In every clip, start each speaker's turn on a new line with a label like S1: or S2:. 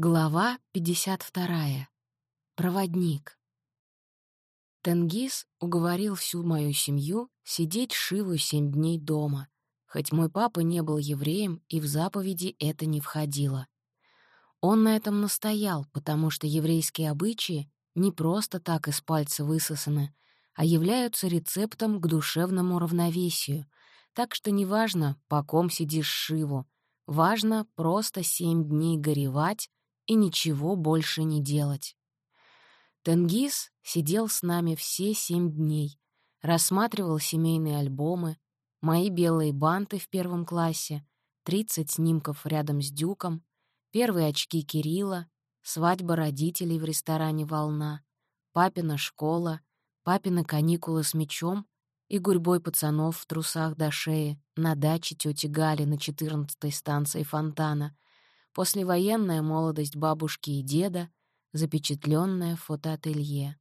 S1: Глава 52. Проводник. Тенгиз уговорил всю мою семью сидеть Шиву семь дней дома, хоть мой папа не был евреем, и в заповеди это не входило. Он на этом настоял, потому что еврейские обычаи не просто так из пальца высосаны, а являются рецептом к душевному равновесию, так что неважно, по ком сидишь Шиву, важно просто семь дней горевать, и ничего больше не делать. Тенгиз сидел с нами все семь дней, рассматривал семейные альбомы, мои белые банты в первом классе, 30 снимков рядом с Дюком, первые очки Кирилла, свадьба родителей в ресторане «Волна», папина школа, папины каникулы с мечом и гурьбой пацанов в трусах до шеи на даче тети Гали на 14-й станции фонтана — послевоенная молодость бабушки и деда, запечатленное фотоателье.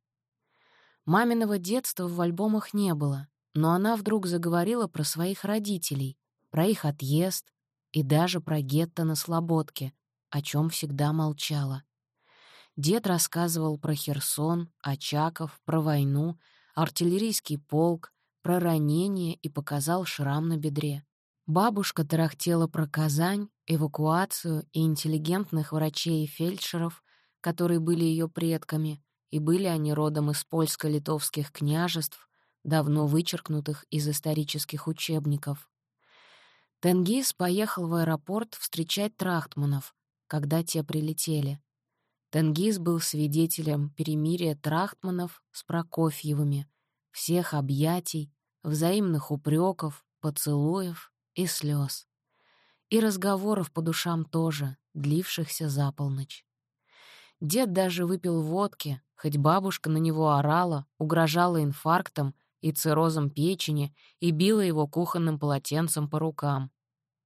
S1: Маминого детства в альбомах не было, но она вдруг заговорила про своих родителей, про их отъезд и даже про гетто на Слободке, о чем всегда молчала. Дед рассказывал про Херсон, Очаков, про войну, артиллерийский полк, про ранение и показал шрам на бедре. Бабушка тарахтела про Казань, эвакуацию и интеллигентных врачей и фельдшеров, которые были ее предками, и были они родом из польско-литовских княжеств, давно вычеркнутых из исторических учебников. Тенгиз поехал в аэропорт встречать Трахтманов, когда те прилетели. Тенгиз был свидетелем перемирия Трахтманов с Прокофьевыми, всех объятий, взаимных упреков, поцелуев и слез. И разговоров по душам тоже, длившихся за полночь. Дед даже выпил водки, хоть бабушка на него орала, угрожала инфарктом и циррозом печени и била его кухонным полотенцем по рукам.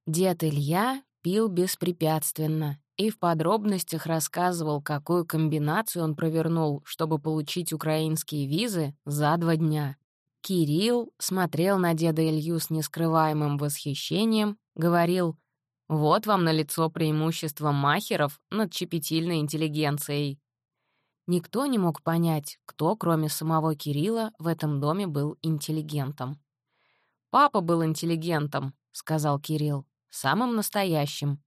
S1: Дед Илья пил беспрепятственно и в подробностях рассказывал, какую комбинацию он провернул, чтобы получить украинские визы за два дня. Кирилл смотрел на деда Илью с нескрываемым восхищением, говорил «Вот вам на лицо преимущество махеров над чепетильной интеллигенцией». Никто не мог понять, кто, кроме самого Кирилла, в этом доме был интеллигентом. «Папа был интеллигентом», — сказал Кирилл, — «самым настоящим».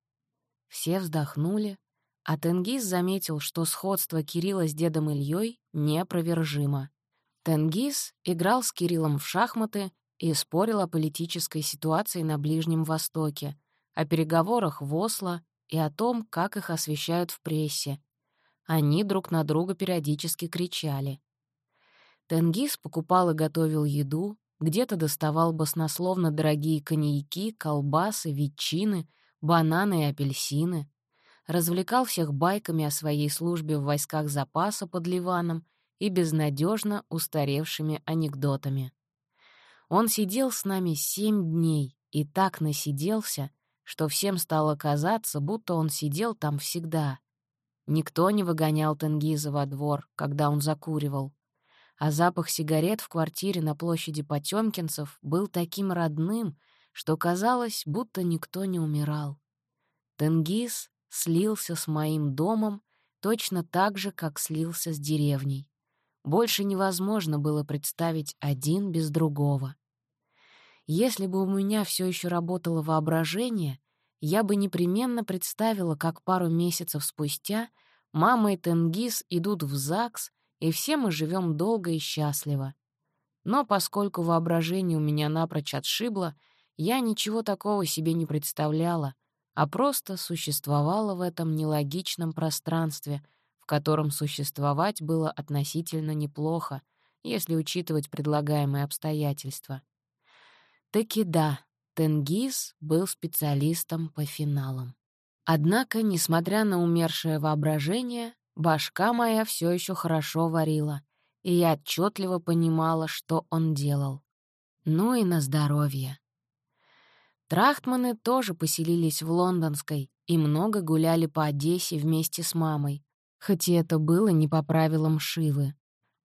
S1: Все вздохнули, а Тенгиз заметил, что сходство Кирилла с дедом Ильей неопровержимо. Тенгиз играл с Кириллом в шахматы и спорил о политической ситуации на Ближнем Востоке, о переговорах в Осло и о том, как их освещают в прессе. Они друг на друга периодически кричали. Тенгиз покупал и готовил еду, где-то доставал баснословно дорогие коньяки, колбасы, ветчины, бананы и апельсины, развлекал всех байками о своей службе в войсках запаса под Ливаном и безнадежно устаревшими анекдотами. Он сидел с нами семь дней и так насиделся, что всем стало казаться, будто он сидел там всегда. Никто не выгонял Тенгиза во двор, когда он закуривал. А запах сигарет в квартире на площади Потёмкинцев был таким родным, что казалось, будто никто не умирал. Тенгиз слился с моим домом точно так же, как слился с деревней. Больше невозможно было представить один без другого. Если бы у меня все еще работало воображение, я бы непременно представила, как пару месяцев спустя мама и Тенгиз идут в ЗАГС, и все мы живем долго и счастливо. Но поскольку воображение у меня напрочь отшибло, я ничего такого себе не представляла, а просто существовала в этом нелогичном пространстве — в котором существовать было относительно неплохо, если учитывать предлагаемые обстоятельства. Таки да, Тенгиз был специалистом по финалам. Однако, несмотря на умершее воображение, башка моя все еще хорошо варила, и я отчетливо понимала, что он делал. Ну и на здоровье. Трахтманы тоже поселились в Лондонской и много гуляли по Одессе вместе с мамой, хоть и это было не по правилам Шивы.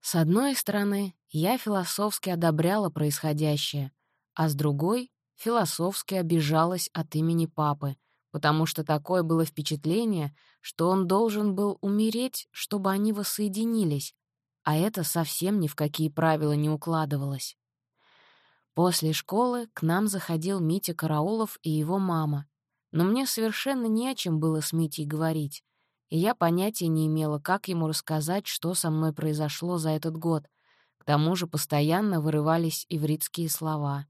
S1: С одной стороны, я философски одобряла происходящее, а с другой — философски обижалась от имени папы, потому что такое было впечатление, что он должен был умереть, чтобы они воссоединились, а это совсем ни в какие правила не укладывалось. После школы к нам заходил Митя Караулов и его мама, но мне совершенно не о чем было с Митей говорить, и я понятия не имела, как ему рассказать, что со мной произошло за этот год. К тому же постоянно вырывались ивритские слова.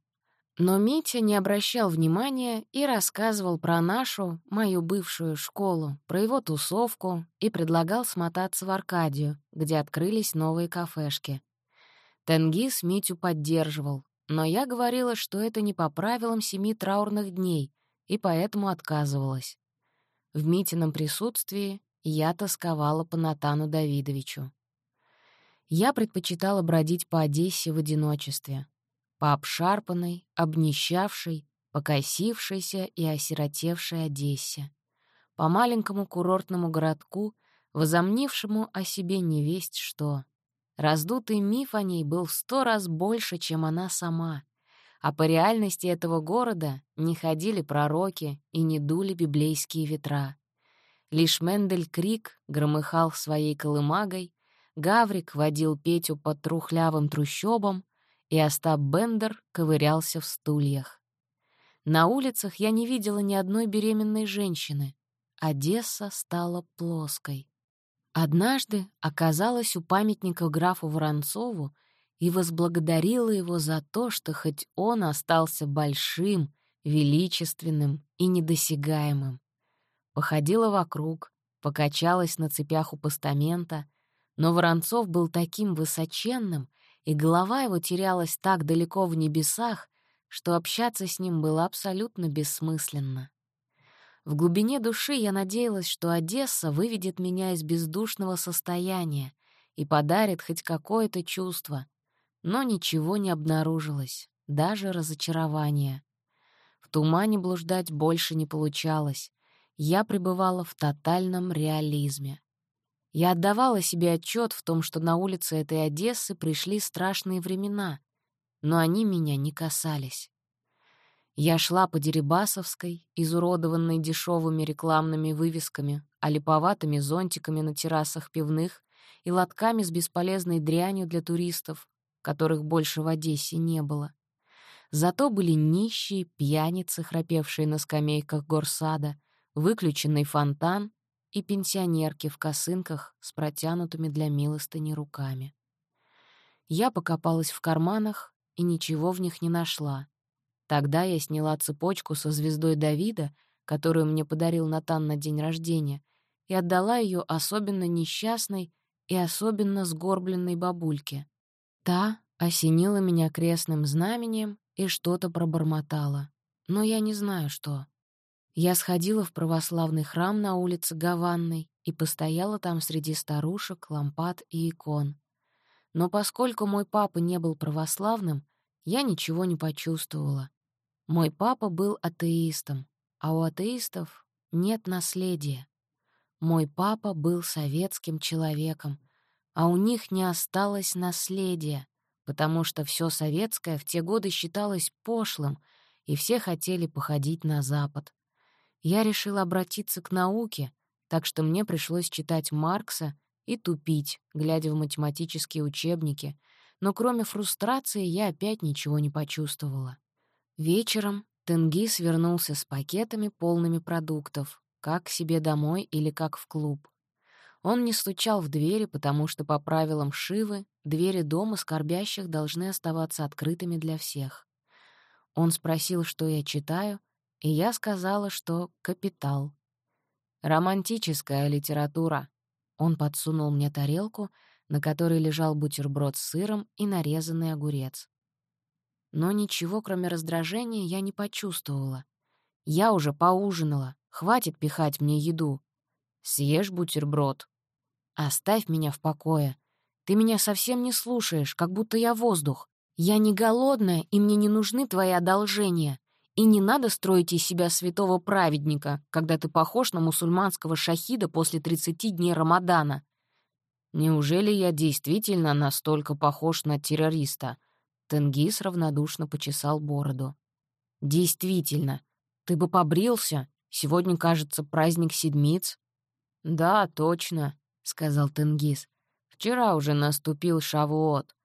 S1: Но Митя не обращал внимания и рассказывал про нашу, мою бывшую школу, про его тусовку и предлагал смотаться в Аркадию, где открылись новые кафешки. Тенгиз Митю поддерживал, но я говорила, что это не по правилам семи траурных дней, и поэтому отказывалась. В Митином присутствии я тосковала по Натану Давидовичу. Я предпочитала бродить по Одессе в одиночестве, по обшарпанной, обнищавшей, покосившейся и осиротевшей Одессе, по маленькому курортному городку, возомнившему о себе невесть что. Раздутый миф о ней был в сто раз больше, чем она сама, а по реальности этого города не ходили пророки и не дули библейские ветра. Лишь Мендель Крик громыхал своей колымагой, Гаврик водил Петю по трухлявым трущобам, и Остап Бендер ковырялся в стульях. На улицах я не видела ни одной беременной женщины. Одесса стала плоской. Однажды оказалась у памятника графу Воронцову и возблагодарила его за то, что хоть он остался большим, величественным и недосягаемым. Походила вокруг, покачалась на цепях у постамента, но Воронцов был таким высоченным, и голова его терялась так далеко в небесах, что общаться с ним было абсолютно бессмысленно. В глубине души я надеялась, что Одесса выведет меня из бездушного состояния и подарит хоть какое-то чувство, но ничего не обнаружилось, даже разочарование. В тумане блуждать больше не получалось. Я пребывала в тотальном реализме. Я отдавала себе отчет в том, что на улице этой Одессы пришли страшные времена, но они меня не касались. Я шла по Дерибасовской, изуродованной дешевыми рекламными вывесками, олиповатыми зонтиками на террасах пивных и лотками с бесполезной дрянью для туристов, которых больше в Одессе не было. Зато были нищие, пьяницы, храпевшие на скамейках горсада, выключенный фонтан и пенсионерки в косынках с протянутыми для милостыни руками. Я покопалась в карманах и ничего в них не нашла. Тогда я сняла цепочку со звездой Давида, которую мне подарил Натан на день рождения, и отдала ее особенно несчастной и особенно сгорбленной бабульке. Та осенила меня крестным знамением и что-то пробормотала. Но я не знаю, что. Я сходила в православный храм на улице Гаванной и постояла там среди старушек, лампад и икон. Но поскольку мой папа не был православным, я ничего не почувствовала. Мой папа был атеистом, а у атеистов нет наследия. Мой папа был советским человеком, а у них не осталось наследия, потому что все советское в те годы считалось пошлым, и все хотели походить на Запад я решила обратиться к науке, так что мне пришлось читать Маркса и тупить, глядя в математические учебники, но кроме фрустрации я опять ничего не почувствовала. Вечером Тенгиз вернулся с пакетами, полными продуктов, как к себе домой или как в клуб. Он не стучал в двери, потому что по правилам Шивы двери дома скорбящих должны оставаться открытыми для всех. Он спросил, что я читаю, и я сказала, что «Капитал». «Романтическая литература». Он подсунул мне тарелку, на которой лежал бутерброд с сыром и нарезанный огурец. Но ничего, кроме раздражения, я не почувствовала. Я уже поужинала, хватит пихать мне еду. Съешь бутерброд. Оставь меня в покое. Ты меня совсем не слушаешь, как будто я воздух. Я не голодная, и мне не нужны твои одолжения. И не надо строить из себя святого праведника, когда ты похож на мусульманского шахида после 30 дней Рамадана. Неужели я действительно настолько похож на террориста? Тенгиз равнодушно почесал бороду. Действительно, ты бы побрился, Сегодня, кажется, праздник седмиц». «Да, точно», — сказал Тенгиз. «Вчера уже наступил Шавуот.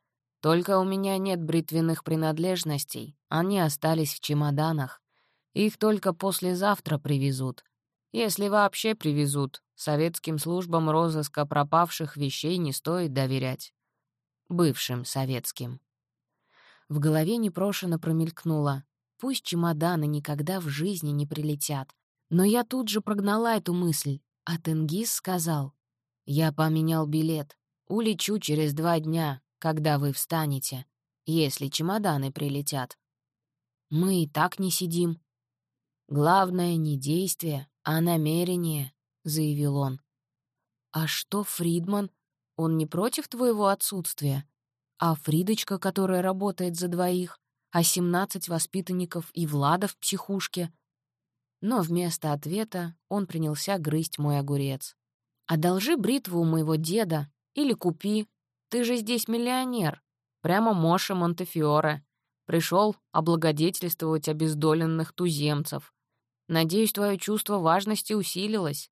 S1: Только у меня нет бритвенных принадлежностей, они остались в чемоданах. Их только послезавтра привезут. Если вообще привезут, советским службам розыска пропавших вещей не стоит доверять. Бывшим советским. В голове непрошено промелькнуло. Пусть чемоданы никогда в жизни не прилетят. Но я тут же прогнала эту мысль, а Тенгиз сказал. «Я поменял билет. Улечу через два дня, когда вы встанете, если чемоданы прилетят. Мы и так не сидим. Главное не действие, а намерение, заявил он. А что Фридман? Он не против твоего отсутствия? А Фридочка, которая работает за двоих? А семнадцать воспитанников и Влада в психушке? Но вместо ответа он принялся грызть мой огурец. «Одолжи бритву у моего деда или купи, ты же здесь миллионер. Прямо Моша Монтефиоре. Пришел облагодетельствовать обездоленных туземцев. Надеюсь, твое чувство важности усилилось.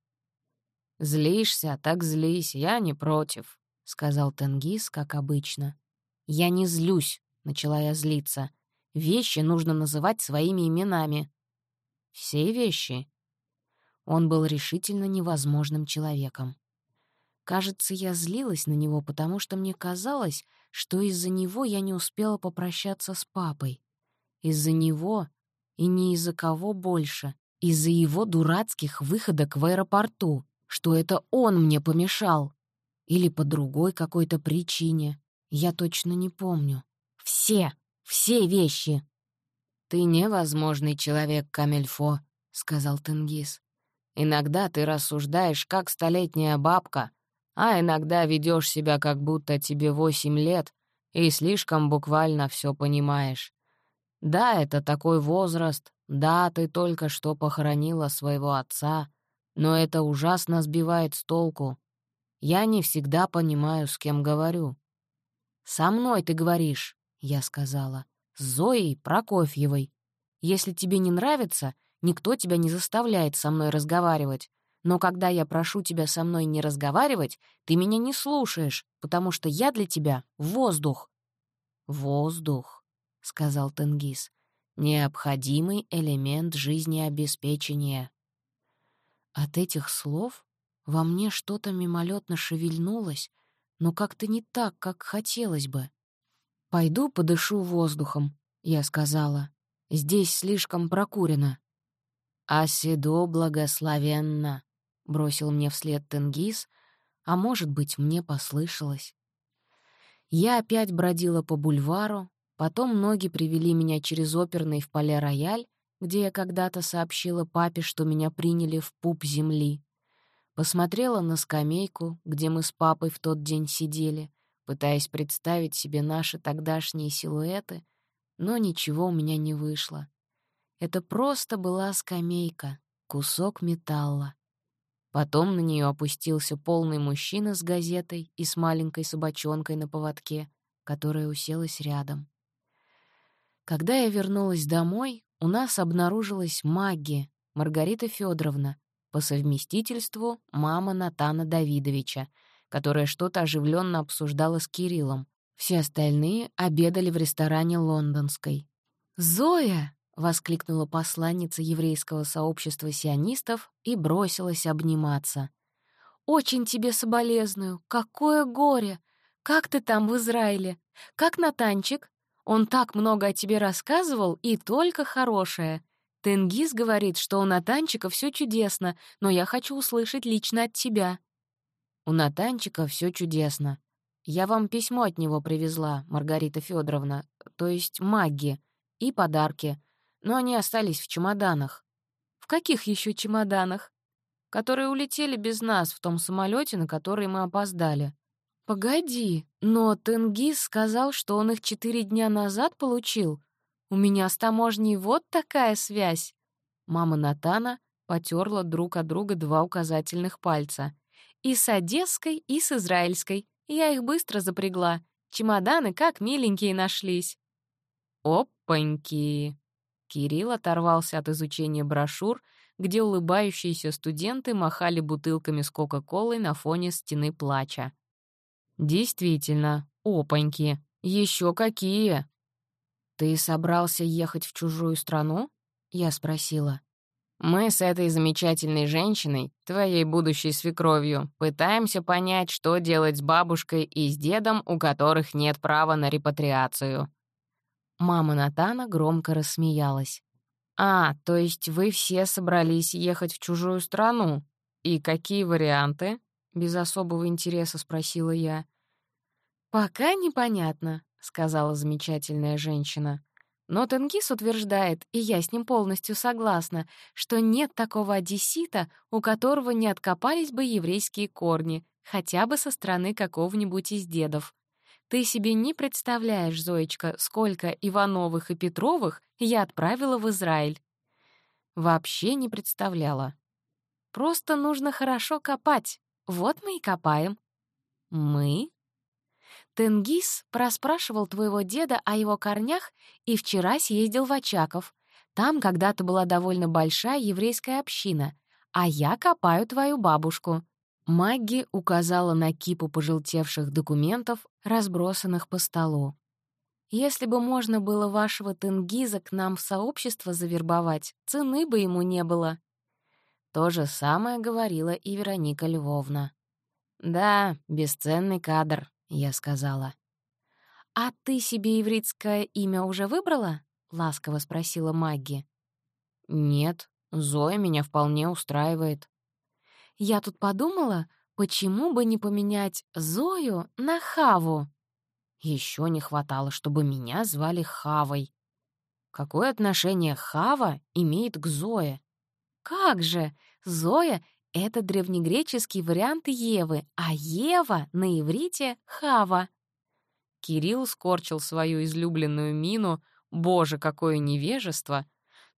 S1: «Злишься, так злись, я не против», — сказал Тенгиз, как обычно. «Я не злюсь», — начала я злиться. «Вещи нужно называть своими именами». «Все вещи?» Он был решительно невозможным человеком. Кажется, я злилась на него, потому что мне казалось, что из-за него я не успела попрощаться с папой. Из-за него и не из-за кого больше. Из-за его дурацких выходок в аэропорту, что это он мне помешал. Или по другой какой-то причине. Я точно не помню. Все, все вещи. «Ты невозможный человек, Камельфо», — сказал Тенгиз. «Иногда ты рассуждаешь, как столетняя бабка, а иногда ведешь себя, как будто тебе восемь лет, и слишком буквально все понимаешь. Да, это такой возраст, да, ты только что похоронила своего отца, но это ужасно сбивает с толку. Я не всегда понимаю, с кем говорю. «Со мной ты говоришь», — я сказала, — «с Зоей Прокофьевой. Если тебе не нравится, никто тебя не заставляет со мной разговаривать. Но когда я прошу тебя со мной не разговаривать, ты меня не слушаешь, потому что я для тебя — воздух». «Воздух», — сказал Тенгиз, — «необходимый элемент жизнеобеспечения». От этих слов во мне что-то мимолетно шевельнулось, но как-то не так, как хотелось бы. «Пойду подышу воздухом», — я сказала. «Здесь слишком прокурено». «Оседо благословенно», — бросил мне вслед Тенгиз, а, может быть, мне послышалось. Я опять бродила по бульвару, потом ноги привели меня через оперный в поле-рояль, где я когда-то сообщила папе, что меня приняли в пуп земли. Посмотрела на скамейку, где мы с папой в тот день сидели, пытаясь представить себе наши тогдашние силуэты, но ничего у меня не вышло. Это просто была скамейка, кусок металла. Потом на нее опустился полный мужчина с газетой и с маленькой собачонкой на поводке, которая уселась рядом. Когда я вернулась домой, у нас обнаружилась Магги, Маргарита Федоровна, по совместительству мама Натана Давидовича, которая что-то оживленно обсуждала с Кириллом. Все остальные обедали в ресторане лондонской. «Зоя!» — воскликнула посланница еврейского сообщества сионистов и бросилась обниматься. «Очень тебе соболезную! Какое горе! Как ты там в Израиле? Как Натанчик? Он так много о тебе рассказывал, и только хорошее. Тенгиз говорит, что у Натанчика все чудесно, но я хочу услышать лично от тебя». «У Натанчика все чудесно. Я вам письмо от него привезла, Маргарита Федоровна, то есть Магги, и подарки но они остались в чемоданах. В каких еще чемоданах? Которые улетели без нас в том самолете, на который мы опоздали. Погоди, но Тенгиз сказал, что он их четыре дня назад получил. У меня с таможней вот такая связь. Мама Натана потерла друг от друга два указательных пальца. И с одесской, и с израильской. Я их быстро запрягла. Чемоданы как миленькие нашлись. Опаньки! Кирилл оторвался от изучения брошюр, где улыбающиеся студенты махали бутылками с Кока-Колой на фоне стены плача. «Действительно, опаньки, еще какие!» «Ты собрался ехать в чужую страну?» — я спросила. «Мы с этой замечательной женщиной, твоей будущей свекровью, пытаемся понять, что делать с бабушкой и с дедом, у которых нет права на репатриацию». Мама Натана громко рассмеялась. «А, то есть вы все собрались ехать в чужую страну? И какие варианты?» — без особого интереса спросила я. «Пока непонятно», — сказала замечательная женщина. Но Тенгиз утверждает, и я с ним полностью согласна, что нет такого одессита, у которого не откопались бы еврейские корни, хотя бы со стороны какого-нибудь из дедов. Ты себе не представляешь, Зоечка, сколько Ивановых и Петровых я отправила в Израиль. Вообще не представляла. Просто нужно хорошо копать. Вот мы и копаем. Мы? Тенгиз проспрашивал твоего деда о его корнях и вчера съездил в Очаков. Там когда-то была довольно большая еврейская община, а я копаю твою бабушку». Магги указала на кипу пожелтевших документов, разбросанных по столу. «Если бы можно было вашего Тенгиза к нам в сообщество завербовать, цены бы ему не было». То же самое говорила и Вероника Львовна. «Да, бесценный кадр», я сказала. «А ты себе ивритское имя уже выбрала?» — ласково спросила Магги. «Нет, Зоя меня вполне устраивает». «Я тут подумала, почему бы не поменять Зою на Хаву?» Еще не хватало, чтобы меня звали Хавой. Какое отношение Хава имеет к Зое? Как же! Зоя это древнегреческий вариант Евы, а Ева на иврите — Хава. Кирилл скорчил свою излюбленную мину «Боже, какое невежество!»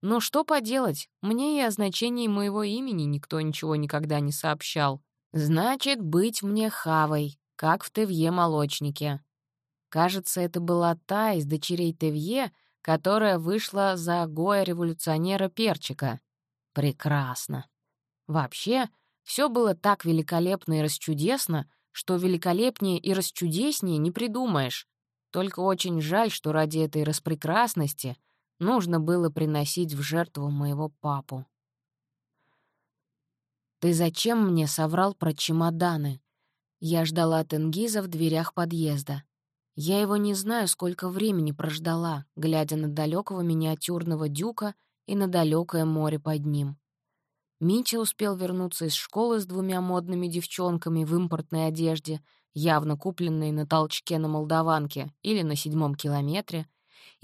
S1: Но что поделать, мне и о значении моего имени никто ничего никогда не сообщал. Значит, быть мне Хавой, как в Тевье-молочнике. Кажется, это была та из дочерей Тевье, которая вышла за Гоя-революционера Перчика. Прекрасно. Вообще, все было так великолепно и расчудесно, что великолепнее и расчудеснее не придумаешь. Только очень жаль, что ради этой распрекрасности нужно было приносить в жертву моего папу. «Ты зачем мне соврал про чемоданы?» Я ждала Тенгиза в дверях подъезда. Я его не знаю, сколько времени прождала, глядя на далекого миниатюрного дюка и на далекое море под ним. Митя успел вернуться из школы с двумя модными девчонками в импортной одежде, явно купленной на толчке на Молдаванке или на седьмом километре,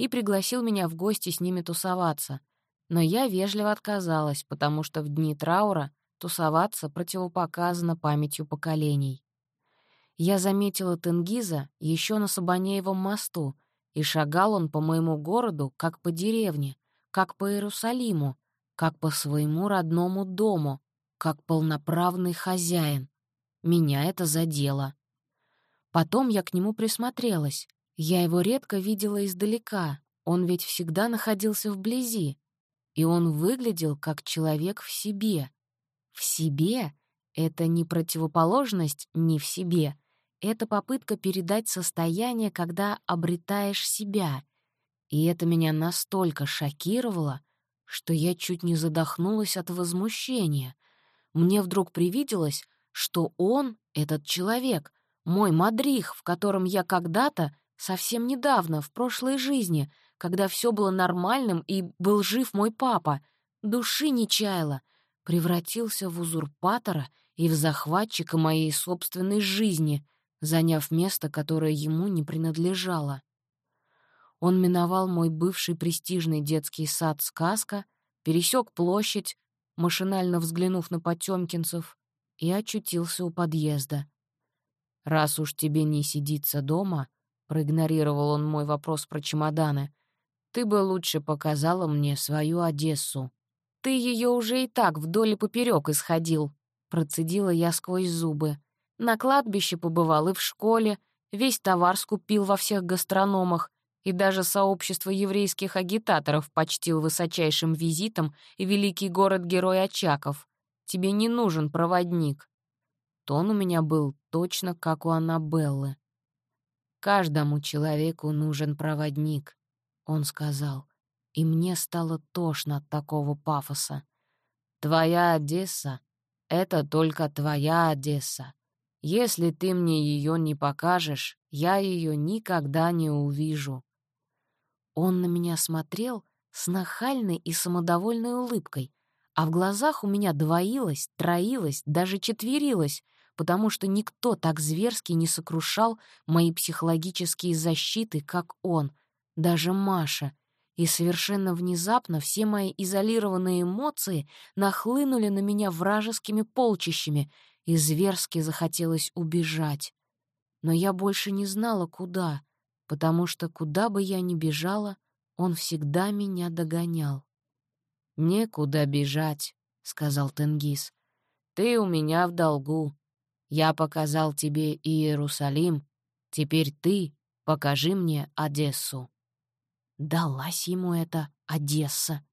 S1: и пригласил меня в гости с ними тусоваться. Но я вежливо отказалась, потому что в дни траура тусоваться противопоказано памятью поколений. Я заметила Тенгиза еще на Сабанеевом мосту, и шагал он по моему городу, как по деревне, как по Иерусалиму, как по своему родному дому, как полноправный хозяин. Меня это задело. Потом я к нему присмотрелась. Я его редко видела издалека, он ведь всегда находился вблизи. И он выглядел как человек в себе. В себе — это не противоположность не в себе. Это попытка передать состояние, когда обретаешь себя. И это меня настолько шокировало, что я чуть не задохнулась от возмущения. Мне вдруг привиделось, что он, этот человек, мой мадрих, в котором я когда-то, совсем недавно, в прошлой жизни, когда все было нормальным и был жив мой папа, души не чаяла, превратился в узурпатора и в захватчика моей собственной жизни, заняв место, которое ему не принадлежало. Он миновал мой бывший престижный детский сад «Сказка», пересек площадь, машинально взглянув на потёмкинцев, и очутился у подъезда. «Раз уж тебе не сидится дома», — проигнорировал он мой вопрос про чемоданы, «ты бы лучше показала мне свою Одессу». «Ты ее уже и так вдоль и поперёк исходил», — процедила я сквозь зубы. «На кладбище побывал и в школе, весь товар скупил во всех гастрономах, и даже сообщество еврейских агитаторов почтил высочайшим визитом и великий город-герой Очаков. Тебе не нужен проводник. Тон у меня был точно как у Аннабеллы. «Каждому человеку нужен проводник», — он сказал, и мне стало тошно от такого пафоса. «Твоя Одесса — это только твоя Одесса. Если ты мне ее не покажешь, я ее никогда не увижу». Он на меня смотрел с нахальной и самодовольной улыбкой, а в глазах у меня двоилось, троилось, даже четверилось, потому что никто так зверски не сокрушал мои психологические защиты, как он, даже Маша. И совершенно внезапно все мои изолированные эмоции нахлынули на меня вражескими полчищами, и зверски захотелось убежать. Но я больше не знала, куда, потому что куда бы я ни бежала, он всегда меня догонял. «Некуда бежать», — сказал Тенгиз. «Ты у меня в долгу. Я показал тебе Иерусалим, теперь ты покажи мне Одессу». Далась ему эта Одесса.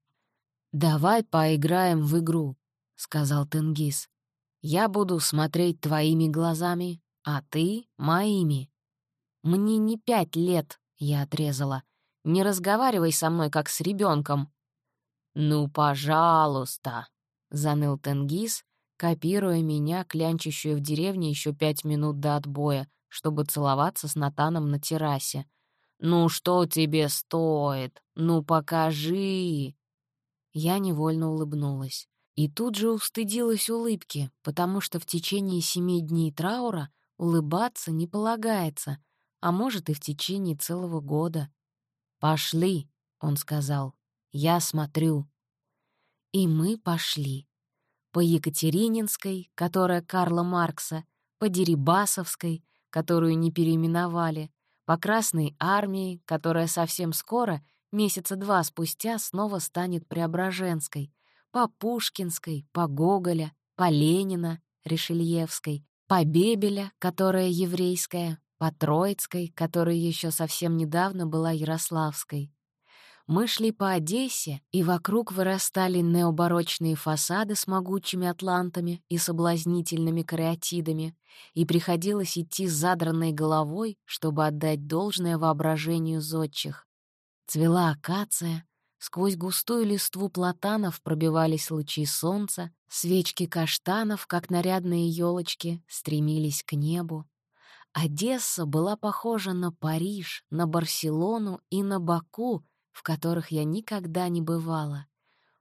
S1: «Давай поиграем в игру», — сказал Тенгиз. «Я буду смотреть твоими глазами, а ты — моими». «Мне не пять лет», — я отрезала. «Не разговаривай со мной, как с ребенком. «Ну, пожалуйста», — заныл Тенгиз, копируя меня, клянчащую в деревне еще пять минут до отбоя, чтобы целоваться с Натаном на террасе. «Ну что тебе стоит? Ну покажи!» Я невольно улыбнулась. И тут же устыдилась улыбки, потому что в течение семи дней траура улыбаться не полагается, а может и в течение целого года. «Пошли», — он сказал, — «я смотрю». И мы пошли по Екатерининской, которая Карла Маркса, по Дерибасовской, которую не переименовали, по Красной Армии, которая совсем скоро, месяца два спустя, снова станет Преображенской, по Пушкинской, по Гоголя, по Ленина, Решельевской, по Бебеля, которая еврейская, по Троицкой, которая еще совсем недавно была Ярославской, мы шли по Одессе, и вокруг вырастали необорочные фасады с могучими атлантами и соблазнительными кариатидами, и приходилось идти с задранной головой, чтобы отдать должное воображению зодчих. Цвела акация, сквозь густую листву платанов пробивались лучи солнца, свечки каштанов, как нарядные елочки, стремились к небу. Одесса была похожа на Париж, на Барселону и на Баку — в которых я никогда не бывала.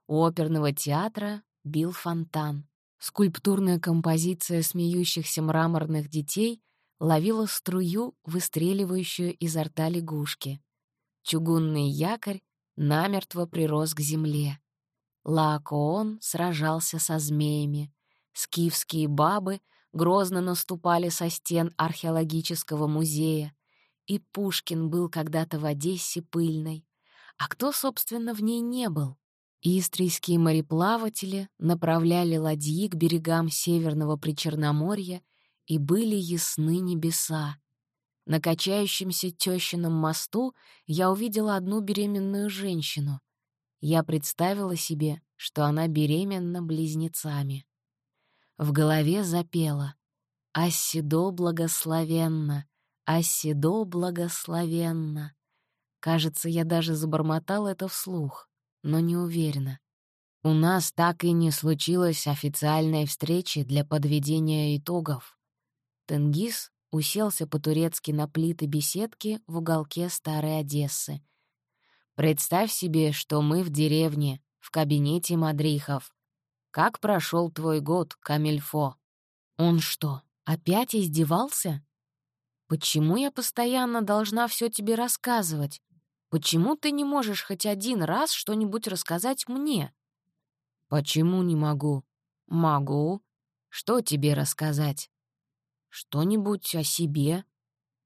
S1: У оперного театра бил фонтан. Скульптурная композиция смеющихся мраморных детей ловила струю, выстреливающую изо рта лягушки. Чугунный якорь намертво прирос к земле. Лаокоон сражался со змеями. Скифские бабы грозно наступали со стен археологического музея. И Пушкин был когда-то в Одессе пыльной. А кто, собственно, в ней не был? Истрийские мореплаватели направляли ладьи к берегам Северного Причерноморья, и были ясны небеса. На качающемся тещином мосту я увидела одну беременную женщину. Я представила себе, что она беременна близнецами. В голове запела «Оседо благословенно, оседо благословенно». Кажется, я даже забормотала это вслух, но не уверена. У нас так и не случилось официальной встречи для подведения итогов. Тенгиз уселся по-турецки на плиты беседки в уголке Старой Одессы. «Представь себе, что мы в деревне, в кабинете Мадрихов. Как прошел твой год, Камильфо?» «Он что, опять издевался?» «Почему я постоянно должна все тебе рассказывать? Почему ты не можешь хоть один раз что-нибудь рассказать мне?» «Почему не могу?» «Могу. Что тебе рассказать?» «Что-нибудь о себе?»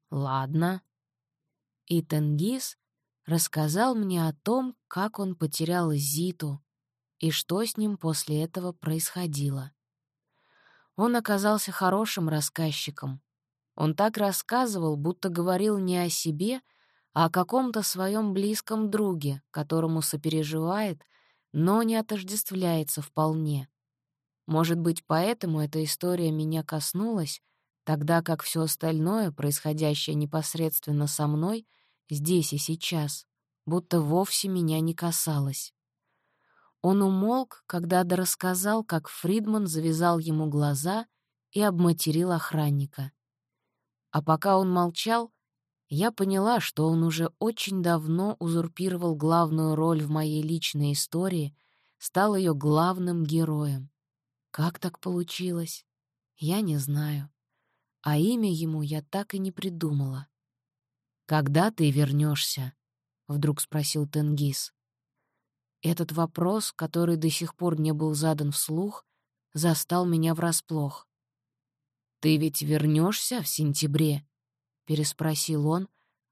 S1: «Ладно». И Тенгиз рассказал мне о том, как он потерял Зиту и что с ним после этого происходило. Он оказался хорошим рассказчиком. Он так рассказывал, будто говорил не о себе, а о каком-то своем близком друге, которому сопереживает, но не отождествляется вполне. Может быть, поэтому эта история меня коснулась, тогда как все остальное, происходящее непосредственно со мной, здесь и сейчас, будто вовсе меня не касалось. Он умолк, когда дорассказал, как Фридман завязал ему глаза и обматерил охранника. А пока он молчал, я поняла, что он уже очень давно узурпировал главную роль в моей личной истории, стал ее главным героем. Как так получилось? Я не знаю. А имя ему я так и не придумала. «Когда ты вернешься? вдруг спросил Тенгиз. Этот вопрос, который до сих пор не был задан вслух, застал меня врасплох. «Ты ведь вернешься в сентябре?» — переспросил он,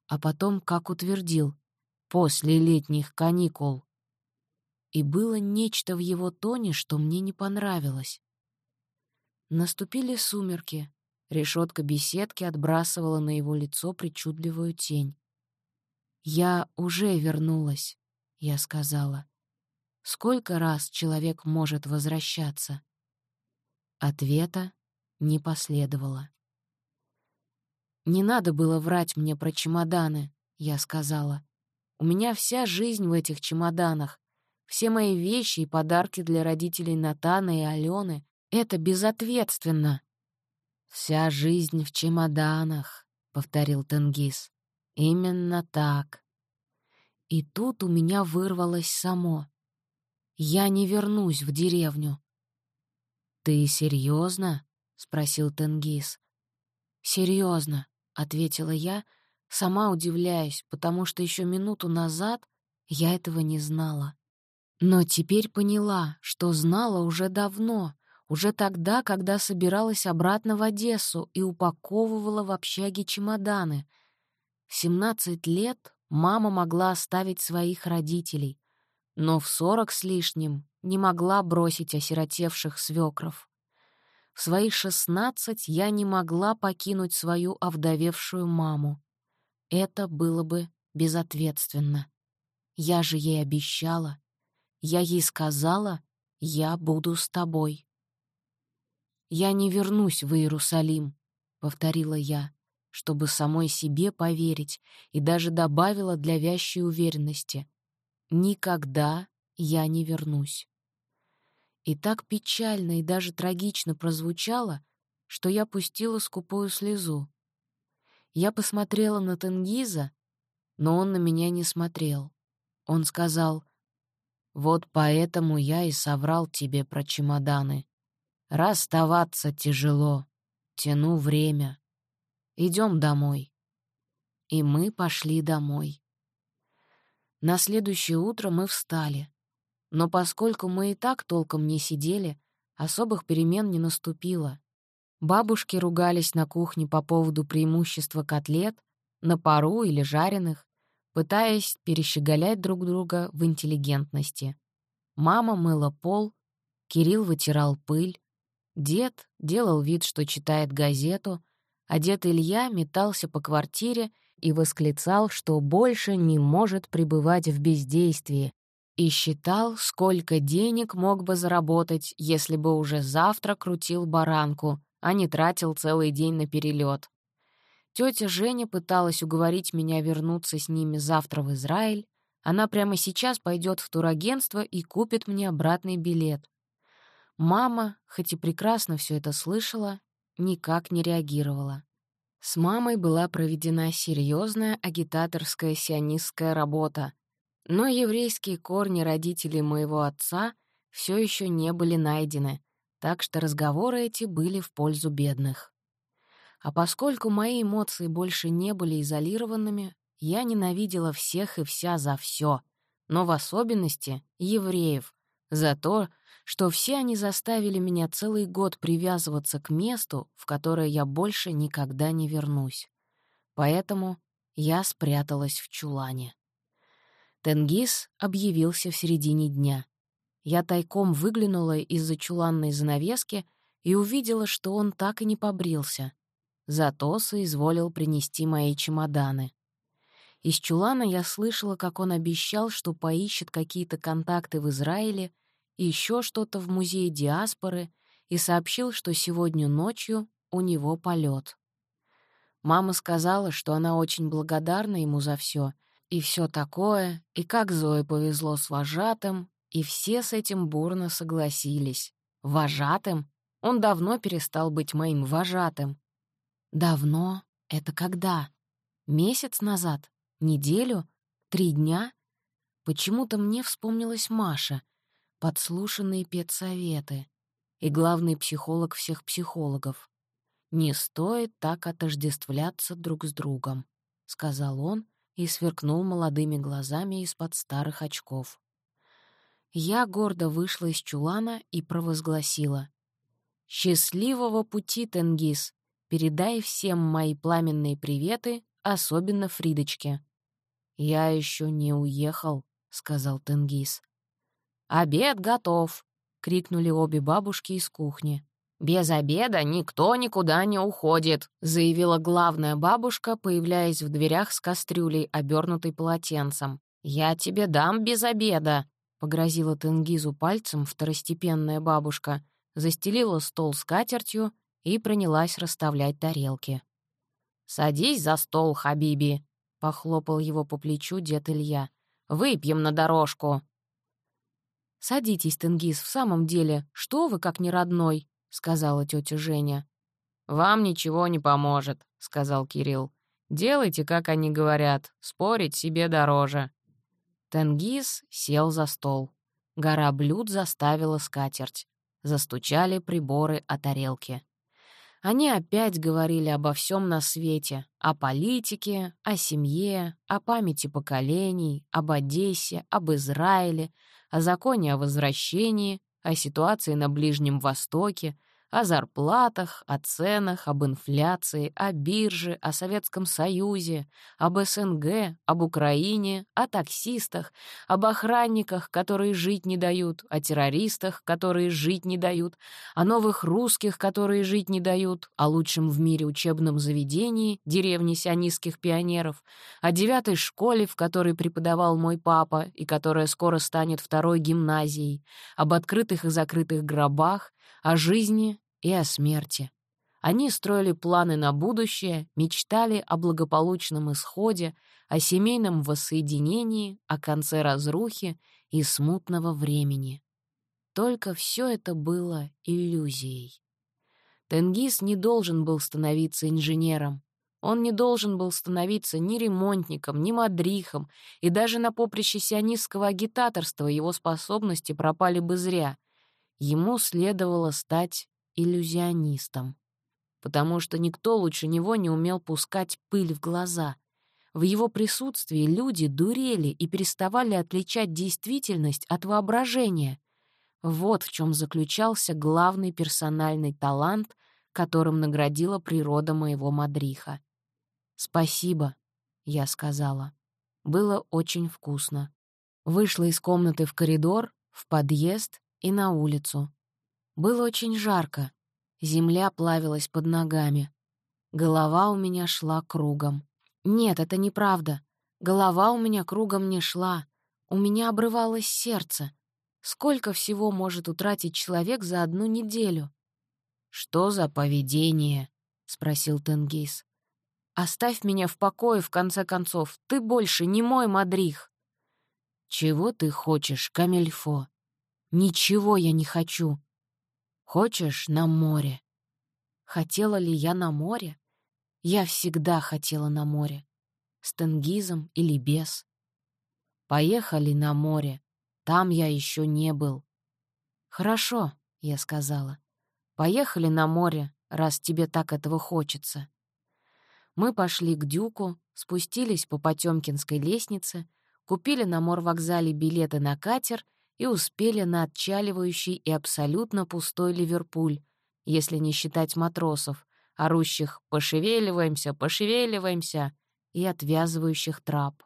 S1: а потом как утвердил «после летних каникул». И было нечто в его тоне, что мне не понравилось. Наступили сумерки. Решетка беседки отбрасывала на его лицо причудливую тень. «Я уже вернулась», — я сказала. «Сколько раз человек может возвращаться?» Ответа не последовало. «Не надо было врать мне про чемоданы», — я сказала. «У меня вся жизнь в этих чемоданах. Все мои вещи и подарки для родителей Натана и Алены — это безответственно». «Вся жизнь в чемоданах», — повторил Тенгиз. «Именно так». И тут у меня вырвалось само. «Я не вернусь в деревню». «Ты серьезно? — спросил Тенгиз. Серьезно, ответила я, сама удивляясь, потому что еще минуту назад я этого не знала. Но теперь поняла, что знала уже давно, уже тогда, когда собиралась обратно в Одессу и упаковывала в общаге чемоданы. В 17 лет мама могла оставить своих родителей, но в сорок с лишним не могла бросить осиротевших свекров. Свои шестнадцать я не могла покинуть свою овдовевшую маму. Это было бы безответственно. Я же ей обещала. Я ей сказала, я буду с тобой. «Я не вернусь в Иерусалим», — повторила я, чтобы самой себе поверить, и даже добавила для вящей уверенности. «Никогда я не вернусь» и так печально и даже трагично прозвучало, что я пустила скупую слезу. Я посмотрела на Тенгиза, но он на меня не смотрел. Он сказал, «Вот поэтому я и соврал тебе про чемоданы. Расставаться тяжело, тяну время. Идем домой». И мы пошли домой. На следующее утро мы встали. Но поскольку мы и так толком не сидели, особых перемен не наступило. Бабушки ругались на кухне по поводу преимущества котлет, на пару или жареных, пытаясь перещеголять друг друга в интеллигентности. Мама мыла пол, Кирилл вытирал пыль, дед делал вид, что читает газету, а дед Илья метался по квартире и восклицал, что больше не может пребывать в бездействии, и считал, сколько денег мог бы заработать, если бы уже завтра крутил баранку, а не тратил целый день на перелет. Тетя Женя пыталась уговорить меня вернуться с ними завтра в Израиль. Она прямо сейчас пойдет в турагентство и купит мне обратный билет. Мама, хоть и прекрасно все это слышала, никак не реагировала. С мамой была проведена серьезная агитаторская сионистская работа, но еврейские корни родителей моего отца все еще не были найдены, так что разговоры эти были в пользу бедных. А поскольку мои эмоции больше не были изолированными, я ненавидела всех и вся за все, но в особенности евреев, за то, что все они заставили меня целый год привязываться к месту, в которое я больше никогда не вернусь. Поэтому я спряталась в чулане. Тенгиз объявился в середине дня. Я тайком выглянула из-за чуланной занавески и увидела, что он так и не побрился. Зато соизволил принести мои чемоданы. Из чулана я слышала, как он обещал, что поищет какие-то контакты в Израиле и еще что-то в музее диаспоры, и сообщил, что сегодня ночью у него полет. Мама сказала, что она очень благодарна ему за все, и все такое, и как Зое повезло с вожатым, и все с этим бурно согласились. Вожатым? Он давно перестал быть моим вожатым. Давно? Это когда? Месяц назад? Неделю? Три дня? Почему-то мне вспомнилась Маша, подслушанные педсоветы и главный психолог всех психологов. «Не стоит так отождествляться друг с другом», — сказал он и сверкнул молодыми глазами из-под старых очков. Я гордо вышла из чулана и провозгласила. «Счастливого пути, Тенгиз! Передай всем мои пламенные приветы, особенно Фридочке». «Я еще не уехал», — сказал Тенгиз. «Обед готов», — крикнули обе бабушки из кухни. «Без обеда никто никуда не уходит», — заявила главная бабушка, появляясь в дверях с кастрюлей, обернутой полотенцем. «Я тебе дам без обеда», — погрозила Тенгизу пальцем второстепенная бабушка, застелила стол скатертью и принялась расставлять тарелки. «Садись за стол, Хабиби», — похлопал его по плечу дед Илья. «Выпьем на дорожку». «Садитесь, Тенгиз, в самом деле, что вы как не родной?» — сказала тетя Женя. «Вам ничего не поможет», — сказал Кирилл. «Делайте, как они говорят, спорить себе дороже». Тенгиз сел за стол. Гора блюд заставила скатерть. Застучали приборы о тарелке. Они опять говорили обо всем на свете, о политике, о семье, о памяти поколений, об Одессе, об Израиле, о законе о возвращении, о ситуации на Ближнем Востоке, о зарплатах, о ценах, об инфляции, о бирже, о Советском Союзе, об СНГ, об Украине, о таксистах, об охранниках, которые жить не дают, о террористах, которые жить не дают, о новых русских, которые жить не дают, о лучшем в мире учебном заведении, деревне сионистских пионеров, о девятой школе, в которой преподавал мой папа и которая скоро станет второй гимназией, об открытых и закрытых гробах, о жизни и о смерти. Они строили планы на будущее, мечтали о благополучном исходе, о семейном воссоединении, о конце разрухи и смутного времени. Только все это было иллюзией. Тенгиз не должен был становиться инженером. Он не должен был становиться ни ремонтником, ни мадрихом, и даже на поприще сионистского агитаторства его способности пропали бы зря — ему следовало стать иллюзионистом, потому что никто лучше него не умел пускать пыль в глаза. В его присутствии люди дурели и переставали отличать действительность от воображения. Вот в чем заключался главный персональный талант, которым наградила природа моего мадриха. «Спасибо», — я сказала. Было очень вкусно. Вышла из комнаты в коридор, в подъезд и на улицу. Было очень жарко, земля плавилась под ногами. Голова у меня шла кругом. Нет, это неправда. Голова у меня кругом не шла. У меня обрывалось сердце. Сколько всего может утратить человек за одну неделю? «Что за поведение?» — спросил Тенгиз. «Оставь меня в покое, в конце концов. Ты больше не мой мадрих». «Чего ты хочешь, Камельфо?» Ничего я не хочу. Хочешь на море? Хотела ли я на море? Я всегда хотела на море. С тенгизом или без. Поехали на море. Там я еще не был. Хорошо, я сказала. Поехали на море, раз тебе так этого хочется. Мы пошли к Дюку, спустились по Потёмкинской лестнице, купили на морвокзале билеты на катер — и успели на отчаливающий и абсолютно пустой Ливерпуль, если не считать матросов, орущих «пошевеливаемся, пошевеливаемся» и отвязывающих трап.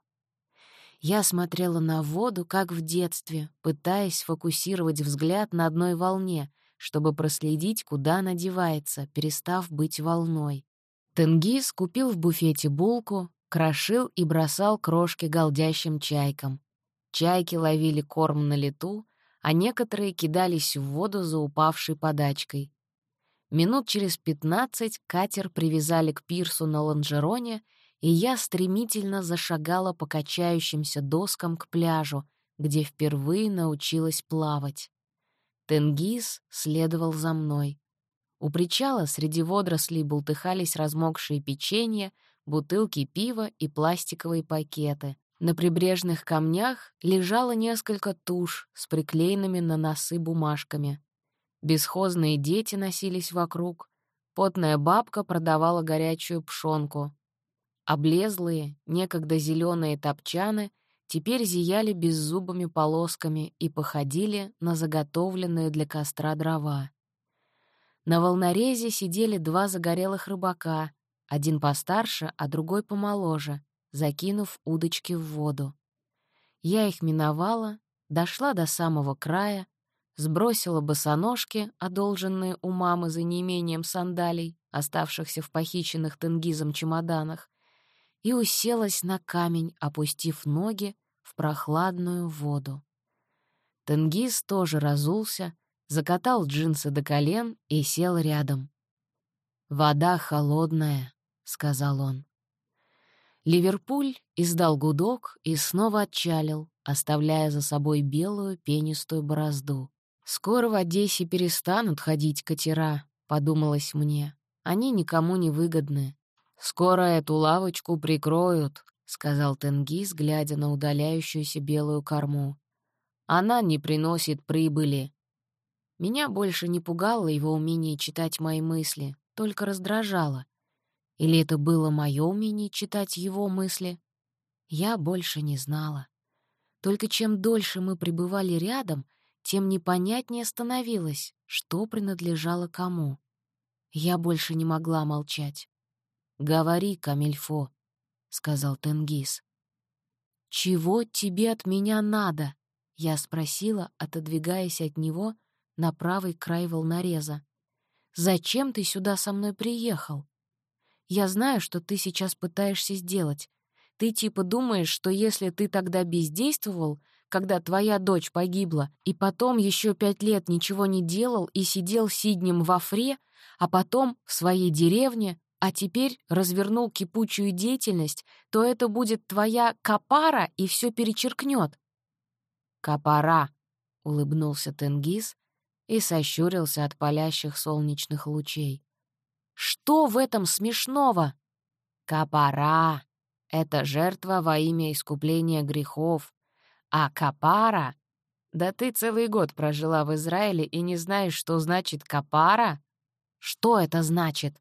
S1: Я смотрела на воду, как в детстве, пытаясь фокусировать взгляд на одной волне, чтобы проследить, куда она девается, перестав быть волной. Тенгиз купил в буфете булку, крошил и бросал крошки голдящим чайкам. Чайки ловили корм на лету, а некоторые кидались в воду за упавшей подачкой. Минут через пятнадцать катер привязали к пирсу на лонжероне, и я стремительно зашагала по качающимся доскам к пляжу, где впервые научилась плавать. Тенгиз следовал за мной. У причала среди водорослей бултыхались размокшие печенья, бутылки пива и пластиковые пакеты. На прибрежных камнях лежало несколько туш с приклеенными на носы бумажками. Бесхозные дети носились вокруг. Потная бабка продавала горячую пшонку. Облезлые, некогда зеленые топчаны теперь зияли беззубыми полосками и походили на заготовленные для костра дрова. На волнорезе сидели два загорелых рыбака, один постарше, а другой помоложе, закинув удочки в воду. Я их миновала, дошла до самого края, сбросила босоножки, одолженные у мамы за неимением сандалий, оставшихся в похищенных тенгизом чемоданах, и уселась на камень, опустив ноги в прохладную воду. Тенгиз тоже разулся, закатал джинсы до колен и сел рядом. «Вода холодная», — сказал он. Ливерпуль издал гудок и снова отчалил, оставляя за собой белую пенистую борозду. «Скоро в Одессе перестанут ходить катера», — подумалось мне. «Они никому не выгодны». «Скоро эту лавочку прикроют», — сказал Тенгиз, глядя на удаляющуюся белую корму. «Она не приносит прибыли». Меня больше не пугало его умение читать мои мысли, только раздражало. Или это было мое умение читать его мысли? Я больше не знала. Только чем дольше мы пребывали рядом, тем непонятнее становилось, что принадлежало кому. Я больше не могла молчать. «Говори, Камильфо», — сказал Тенгиз. «Чего тебе от меня надо?» — я спросила, отодвигаясь от него на правый край волнореза. «Зачем ты сюда со мной приехал? Я знаю, что ты сейчас пытаешься сделать. Ты типа думаешь, что если ты тогда бездействовал, когда твоя дочь погибла, и потом еще пять лет ничего не делал и сидел сиднем в Афре, а потом в своей деревне, а теперь развернул кипучую деятельность, то это будет твоя капара и все перечеркнет. «Капара», — улыбнулся Тенгиз и сощурился от палящих солнечных лучей. «Что в этом смешного?» «Капара — это жертва во имя искупления грехов, а капара? Да ты целый год прожила в Израиле и не знаешь, что значит капара? Что это значит?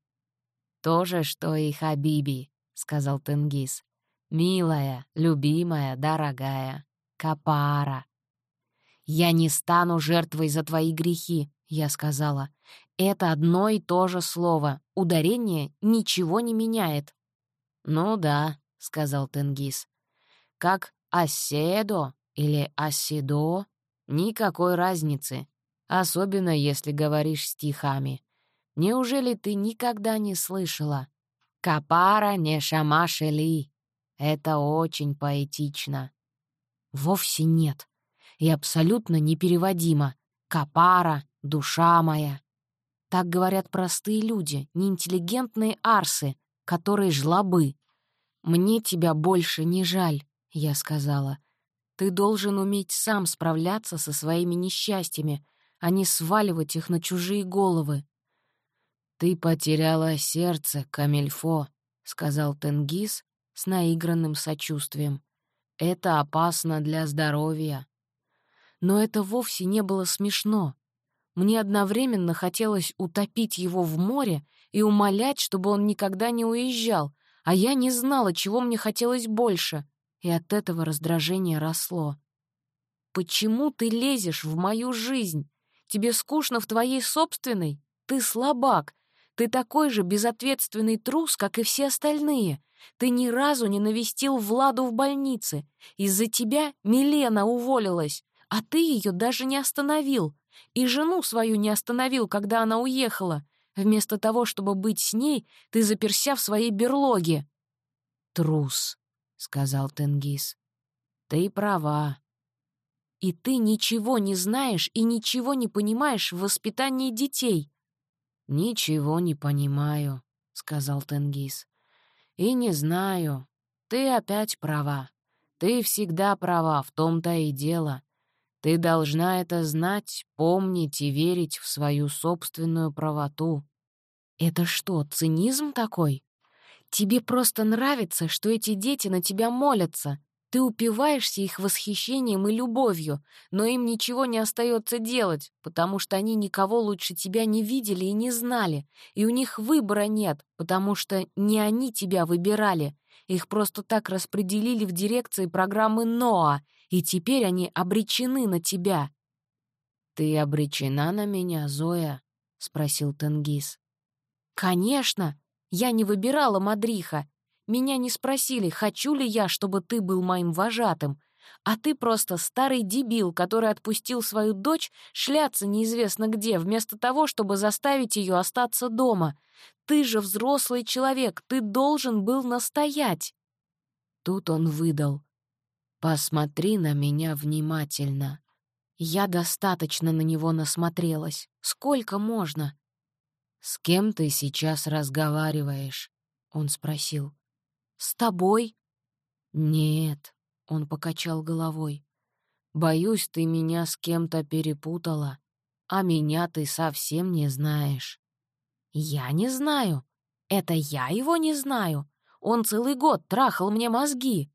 S1: То же, что и хабиби, — сказал Тенгиз. Милая, любимая, дорогая, капара. «Я не стану жертвой за твои грехи», — я сказала. «Это одно и то же слово. Ударение ничего не меняет». «Ну да», — сказал Тенгиз. «Как оседо или «асидо» — никакой разницы, особенно если говоришь стихами. Неужели ты никогда не слышала? «Капара не шамашели» — это очень поэтично. Вовсе нет. И абсолютно непереводимо. «Капара, душа моя». Так говорят простые люди, неинтеллигентные арсы, которые жлобы. «Мне тебя больше не жаль», — я сказала. Ты должен уметь сам справляться со своими несчастьями, а не сваливать их на чужие головы. «Ты потеряла сердце, Камильфо», — сказал Тенгиз с наигранным сочувствием. «Это опасно для здоровья». Но это вовсе не было смешно. Мне одновременно хотелось утопить его в море и умолять, чтобы он никогда не уезжал, а я не знала, чего мне хотелось больше и от этого раздражение росло. «Почему ты лезешь в мою жизнь? Тебе скучно в твоей собственной? Ты слабак. Ты такой же безответственный трус, как и все остальные. Ты ни разу не навестил Владу в больнице. Из-за тебя Милена уволилась, а ты ее даже не остановил. И жену свою не остановил, когда она уехала. Вместо того, чтобы быть с ней, ты заперся в своей берлоге. трус», — сказал Тенгиз. «Ты права. И ты ничего не знаешь и ничего не понимаешь в воспитании детей». «Ничего не понимаю», — сказал Тенгиз. «И не знаю. Ты опять права. Ты всегда права, в том-то и дело. Ты должна это знать, помнить и верить в свою собственную правоту. Это что, цинизм такой? Тебе просто нравится, что эти дети на тебя молятся. Ты упиваешься их восхищением и любовью, но им ничего не остается делать, потому что они никого лучше тебя не видели и не знали, и у них выбора нет, потому что не они тебя выбирали. Их просто так распределили в дирекции программы НОА, и теперь они обречены на тебя». «Ты обречена на меня, Зоя?» — спросил Тенгиз. «Конечно! Я не выбирала Мадриха. Меня не спросили, хочу ли я, чтобы ты был моим вожатым. А ты просто старый дебил, который отпустил свою дочь шляться неизвестно где, вместо того, чтобы заставить ее остаться дома. Ты же взрослый человек, ты должен был настоять». Тут он выдал. «Посмотри на меня внимательно». Я достаточно на него насмотрелась. Сколько можно? «С кем ты сейчас разговариваешь?» — он спросил. «С тобой?» «Нет», — он покачал головой. «Боюсь, ты меня с кем-то перепутала, а меня ты совсем не знаешь». «Я не знаю. Это я его не знаю. Он целый год трахал мне мозги.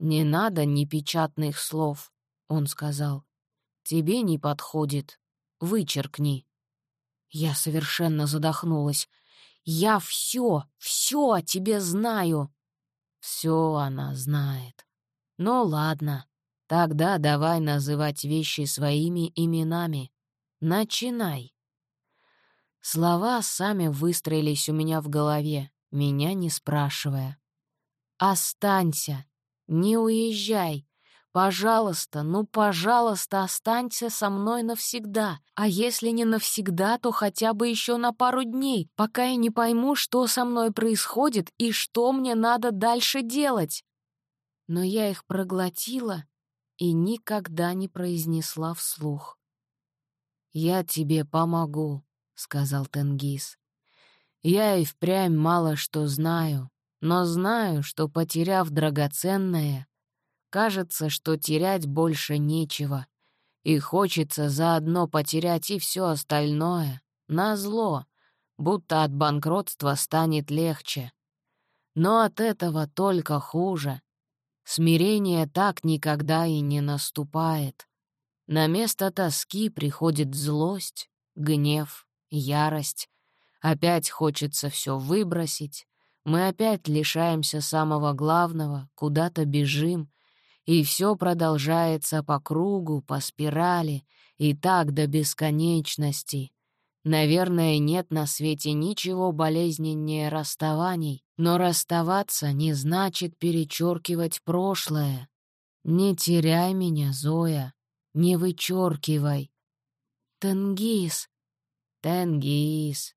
S1: «Не надо непечатных слов», — он сказал. «Тебе не подходит. Вычеркни». Я совершенно задохнулась. «Я все, все о тебе знаю». Все она знает. Ну ладно, тогда давай называть вещи своими именами. Начинай. Слова сами выстроились у меня в голове, меня не спрашивая. «Останься», не уезжай. Пожалуйста, ну, пожалуйста, останься со мной навсегда. А если не навсегда, то хотя бы еще на пару дней, пока я не пойму, что со мной происходит и что мне надо дальше делать. Но я их проглотила и никогда не произнесла вслух. «Я тебе помогу», — сказал Тенгиз. «Я и впрямь мало что знаю, но знаю, что, потеряв драгоценное, кажется, что терять больше нечего, и хочется заодно потерять и все остальное, на зло, будто от банкротства станет легче. Но от этого только хуже. Смирение так никогда и не наступает. На место тоски приходит злость, гнев, ярость. Опять хочется все выбросить, мы опять лишаемся самого главного, куда-то бежим, и все продолжается по кругу, по спирали, и так до бесконечности. Наверное, нет на свете ничего болезненнее расставаний, но расставаться не значит перечеркивать прошлое. Не теряй меня, Зоя, не вычеркивай. Тенгиз, Тенгиз.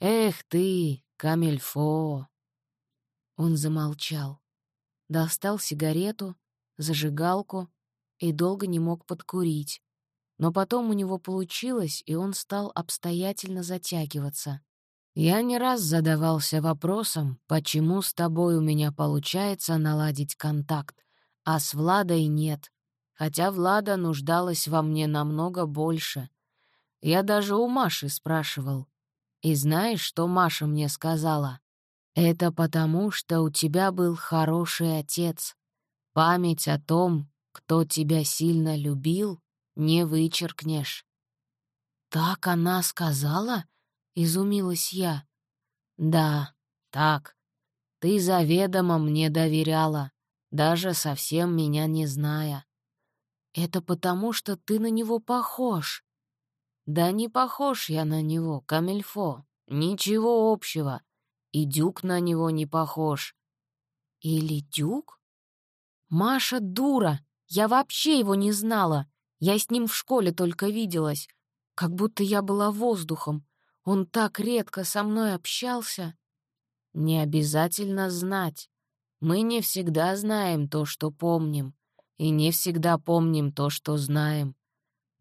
S1: Эх ты, Камельфо!» Он замолчал, достал сигарету, зажигалку и долго не мог подкурить. Но потом у него получилось, и он стал обстоятельно затягиваться. «Я не раз задавался вопросом, почему с тобой у меня получается наладить контакт, а с Владой нет, хотя Влада нуждалась во мне намного больше. Я даже у Маши спрашивал, и знаешь, что Маша мне сказала? Это потому, что у тебя был хороший отец. Память о том, кто тебя сильно любил, не вычеркнешь. «Так она сказала?» — изумилась я. «Да, так. Ты заведомо мне доверяла, даже совсем меня не зная. Это потому, что ты на него похож. Да не похож я на него, Камильфо. Ничего общего. И Дюк на него не похож. Или Дюк? Маша дура. Я вообще его не знала. Я с ним в школе только виделась. Как будто я была воздухом. Он так редко со мной общался. Не обязательно знать. Мы не всегда знаем то, что помним, и не всегда помним то, что знаем.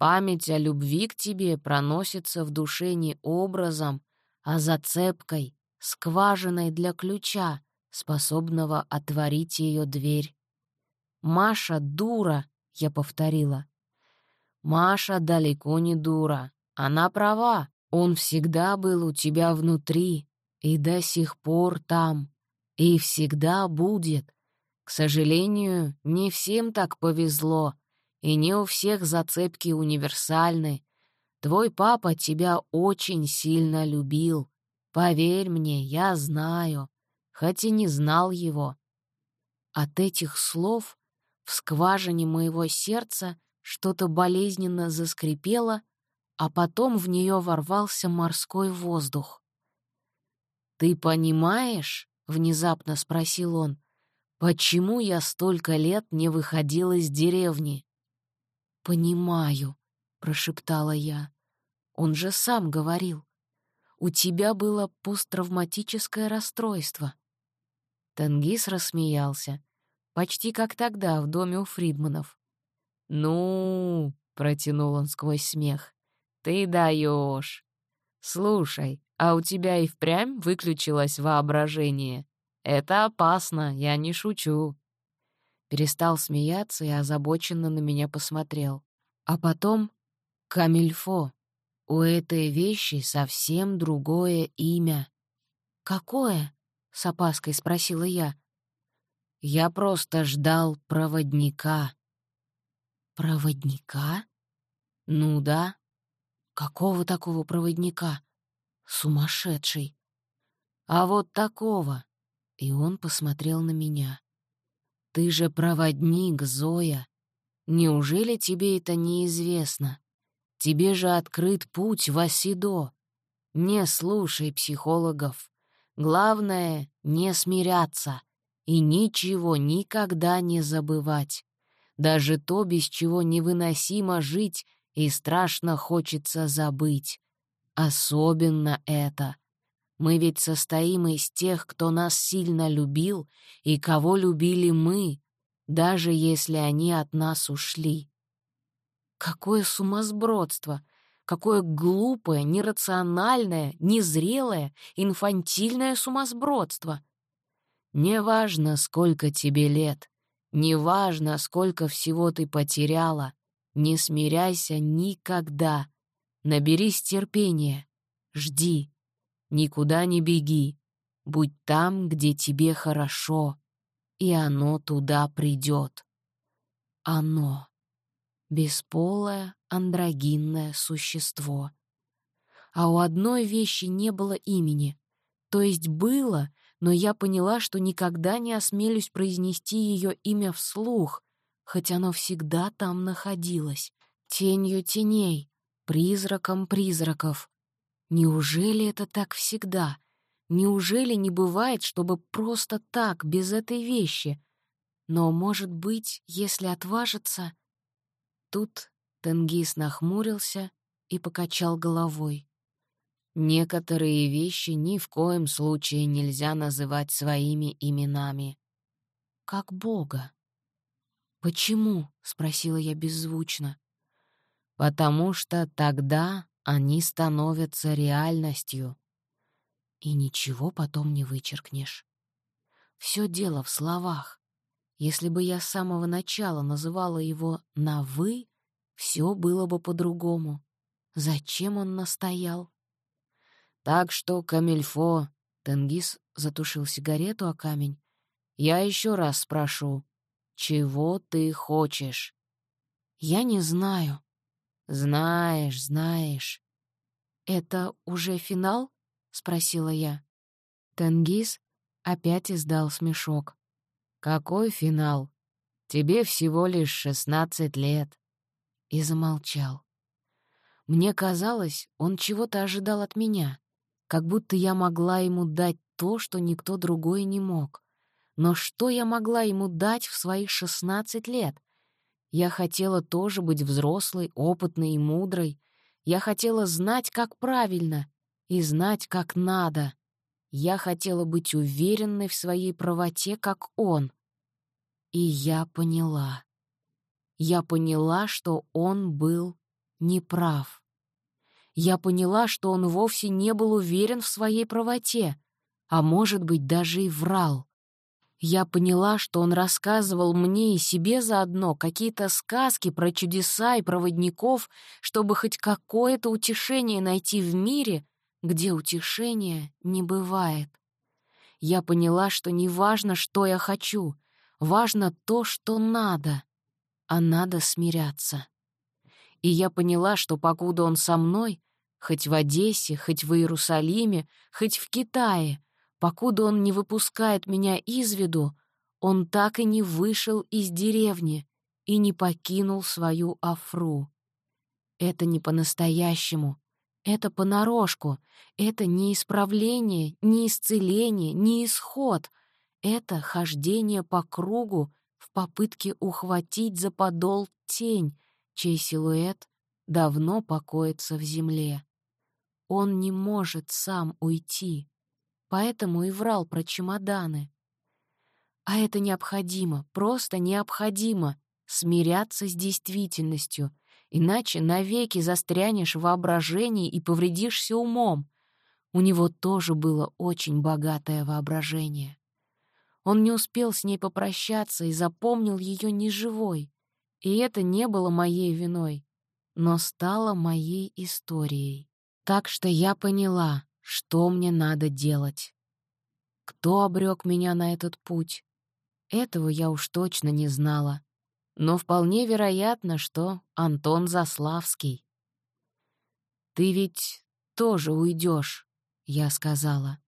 S1: Память о любви к тебе проносится в душе не образом, а зацепкой, скважиной для ключа, способного отворить ее дверь. «Маша дура», — я повторила. «Маша далеко не дура. Она права. Он всегда был у тебя внутри и до сих пор там, и всегда будет. К сожалению, не всем так повезло, и не у всех зацепки универсальны. Твой папа тебя очень сильно любил. Поверь мне, я знаю, хоть и не знал его». От этих слов в скважине моего сердца что-то болезненно заскрипело, а потом в нее ворвался морской воздух. «Ты понимаешь?» — внезапно спросил он. «Почему я столько лет не выходил из деревни?» «Понимаю», — прошептала я. «Он же сам говорил. У тебя было посттравматическое расстройство». Тенгиз рассмеялся. Почти как тогда в доме у Фридманов. «Ну...» — протянул он сквозь смех. «Ты даешь. Слушай, а у тебя и впрямь выключилось воображение? Это опасно, я не шучу». Перестал смеяться и озабоченно на меня посмотрел. А потом «Камильфо. У этой вещи совсем другое имя». «Какое?» — с опаской спросила я. «Я просто ждал проводника». «Проводника?» «Ну да». «Какого такого проводника?» «Сумасшедший». «А вот такого». И он посмотрел на меня. «Ты же проводник, Зоя. Неужели тебе это неизвестно? Тебе же открыт путь в Осидо. Не слушай психологов. Главное — не смиряться и ничего никогда не забывать даже то, без чего невыносимо жить и страшно хочется забыть. Особенно это. Мы ведь состоим из тех, кто нас сильно любил и кого любили мы, даже если они от нас ушли. Какое сумасбродство! Какое глупое, нерациональное, незрелое, инфантильное сумасбродство! Неважно, сколько тебе лет, Неважно, сколько всего ты потеряла, не смиряйся никогда. Наберись терпения, жди, никуда не беги. Будь там, где тебе хорошо, и оно туда придет. Оно. Бесполое андрогинное существо. А у одной вещи не было имени. То есть было, но я поняла, что никогда не осмелюсь произнести ее имя вслух, хоть оно всегда там находилось, тенью теней, призраком призраков. Неужели это так всегда? Неужели не бывает, чтобы просто так, без этой вещи? Но, может быть, если отважиться... Тут Тенгиз нахмурился и покачал головой. Некоторые вещи ни в коем случае нельзя называть своими именами. Как Бога. «Почему?» — спросила я беззвучно. «Потому что тогда они становятся реальностью. И ничего потом не вычеркнешь. Все дело в словах. Если бы я с самого начала называла его на «вы», все было бы по-другому. Зачем он настоял? Так что, Камильфо, Тенгиз затушил сигарету о камень, я еще раз спрошу, чего ты хочешь? Я не знаю. Знаешь, знаешь. Это уже финал? Спросила я. Тенгиз опять издал смешок. Какой финал? Тебе всего лишь шестнадцать лет. И замолчал. Мне казалось, он чего-то ожидал от меня как будто я могла ему дать то, что никто другой не мог. Но что я могла ему дать в своих шестнадцать лет? Я хотела тоже быть взрослой, опытной и мудрой. Я хотела знать, как правильно, и знать, как надо. Я хотела быть уверенной в своей правоте, как он. И я поняла. Я поняла, что он был неправ. Я поняла, что он вовсе не был уверен в своей правоте, а может быть, даже и врал. Я поняла, что он рассказывал мне и себе заодно какие-то сказки про чудеса и проводников, чтобы хоть какое-то утешение найти в мире, где утешения не бывает. Я поняла, что не важно, что я хочу, важно то, что надо, а надо смиряться. И я поняла, что покуда он со мной, хоть в Одессе, хоть в Иерусалиме, хоть в Китае — Покуда он не выпускает меня из виду, он так и не вышел из деревни и не покинул свою Афру. Это не по-настоящему, это понарошку, это не исправление, не исцеление, не исход. Это хождение по кругу в попытке ухватить за подол тень, чей силуэт давно покоится в земле. Он не может сам уйти поэтому и врал про чемоданы. А это необходимо, просто необходимо — смиряться с действительностью, иначе навеки застрянешь в воображении и повредишься умом. У него тоже было очень богатое воображение. Он не успел с ней попрощаться и запомнил ее неживой. И это не было моей виной, но стало моей историей. Так что я поняла, что мне надо делать? Кто обрек меня на этот путь? Этого я уж точно не знала. Но вполне вероятно, что Антон Заславский. «Ты ведь тоже уйдешь, я сказала.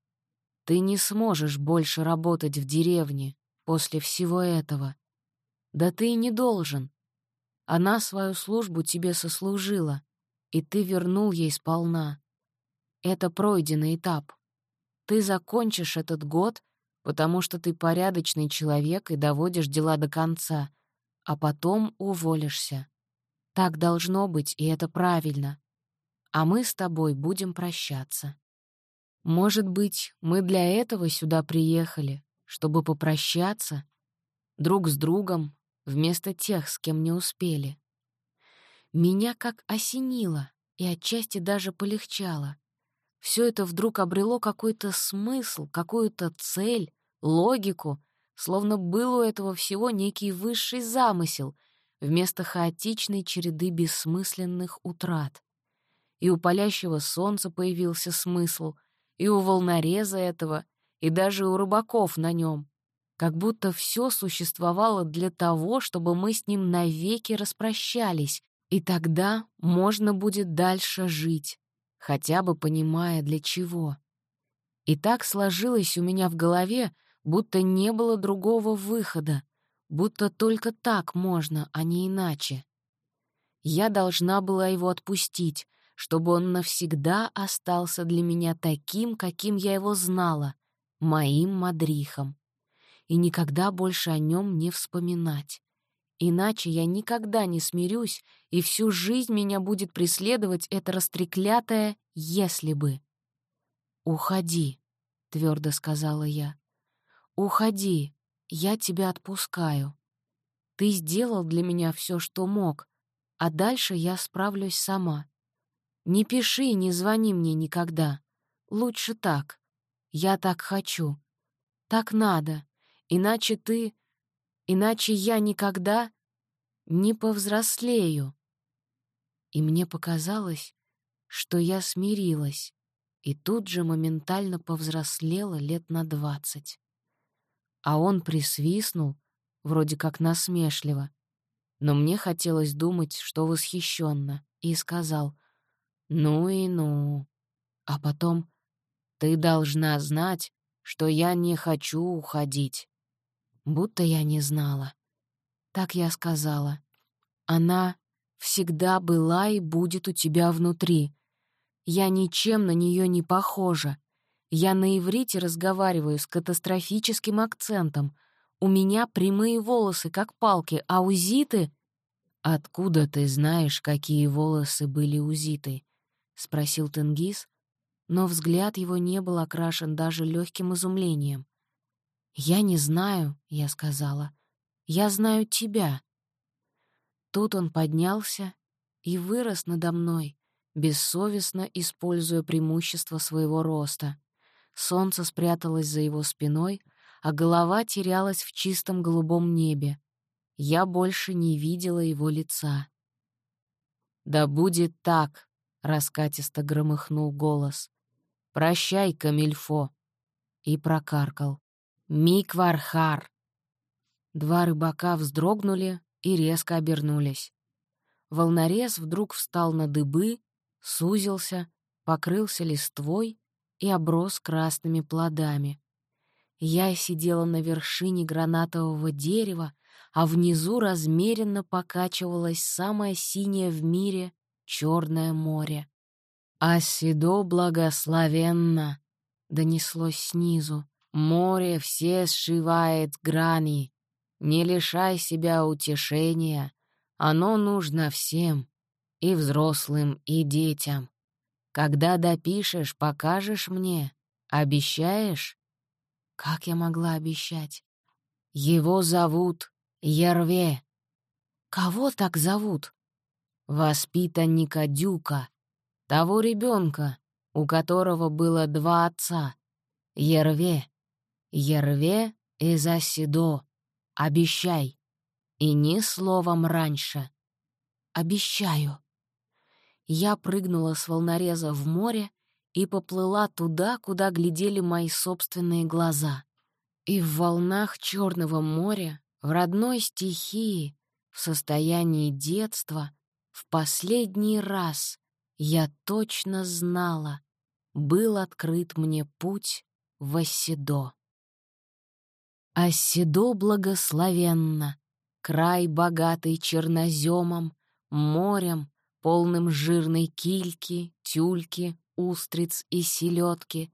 S1: «Ты не сможешь больше работать в деревне после всего этого. Да ты и не должен. Она свою службу тебе сослужила, и ты вернул ей сполна. Это пройденный этап. Ты закончишь этот год, потому что ты порядочный человек и доводишь дела до конца, а потом уволишься. Так должно быть, и это правильно. А мы с тобой будем прощаться. Может быть, мы для этого сюда приехали, чтобы попрощаться друг с другом вместо тех, с кем не успели. Меня как осенило и отчасти даже полегчало. Все это вдруг обрело какой-то смысл, какую-то цель, логику, словно был у этого всего некий высший замысел вместо хаотичной череды бессмысленных утрат. И у палящего солнца появился смысл, и у волнореза этого, и даже у рыбаков на нем. Как будто все существовало для того, чтобы мы с ним навеки распрощались, и тогда можно будет дальше жить хотя бы понимая для чего. И так сложилось у меня в голове, будто не было другого выхода, будто только так можно, а не иначе. Я должна была его отпустить, чтобы он навсегда остался для меня таким, каким я его знала, моим мадрихом, и никогда больше о нем не вспоминать. Иначе я никогда не смирюсь, и всю жизнь меня будет преследовать это растреклятое «если бы». «Уходи», — твердо сказала я. «Уходи, я тебя отпускаю. Ты сделал для меня все, что мог, а дальше я справлюсь сама. Не пиши и не звони мне никогда. Лучше так. Я так хочу. Так надо. Иначе ты иначе я никогда не повзрослею. И мне показалось, что я смирилась, и тут же моментально повзрослела лет на двадцать. А он присвистнул, вроде как насмешливо, но мне хотелось думать, что восхищенно, и сказал «Ну и ну». А потом «Ты должна знать, что я не хочу уходить» будто я не знала. Так я сказала. Она всегда была и будет у тебя внутри. Я ничем на нее не похожа. Я на иврите разговариваю с катастрофическим акцентом. У меня прямые волосы, как палки, а у Зиты... «Откуда ты знаешь, какие волосы были у Зиты?» — спросил Тенгиз, но взгляд его не был окрашен даже легким изумлением. «Я не знаю», — я сказала. «Я знаю тебя». Тут он поднялся и вырос надо мной, бессовестно используя преимущество своего роста. Солнце спряталось за его спиной, а голова терялась в чистом голубом небе. Я больше не видела его лица. «Да будет так», — раскатисто громыхнул голос. «Прощай, Камильфо!» И прокаркал. «Миквархар!» Два рыбака вздрогнули и резко обернулись. Волнорез вдруг встал на дыбы, сузился, покрылся листвой и оброс красными плодами. Я сидела на вершине гранатового дерева, а внизу размеренно покачивалось самое синее в мире Черное море. «Асидо благословенно!» — донеслось снизу. «Море все сшивает грани. Не лишай себя утешения. Оно нужно всем, и взрослым, и детям. Когда допишешь, покажешь мне. Обещаешь?» Как я могла обещать? «Его зовут Ярве». «Кого так зовут?» «Воспитанника Дюка», того ребенка, у которого было два отца. Ерве. Ерве и Засидо. Обещай. И ни словом раньше. Обещаю. Я прыгнула с волнореза в море и поплыла туда, куда глядели мои собственные глаза. И в волнах Черного моря, в родной стихии, в состоянии детства, в последний раз я точно знала, был открыт мне путь в Оседо. Оседо благословенно, край богатый черноземом, морем, полным жирной кильки, тюльки, устриц и селедки,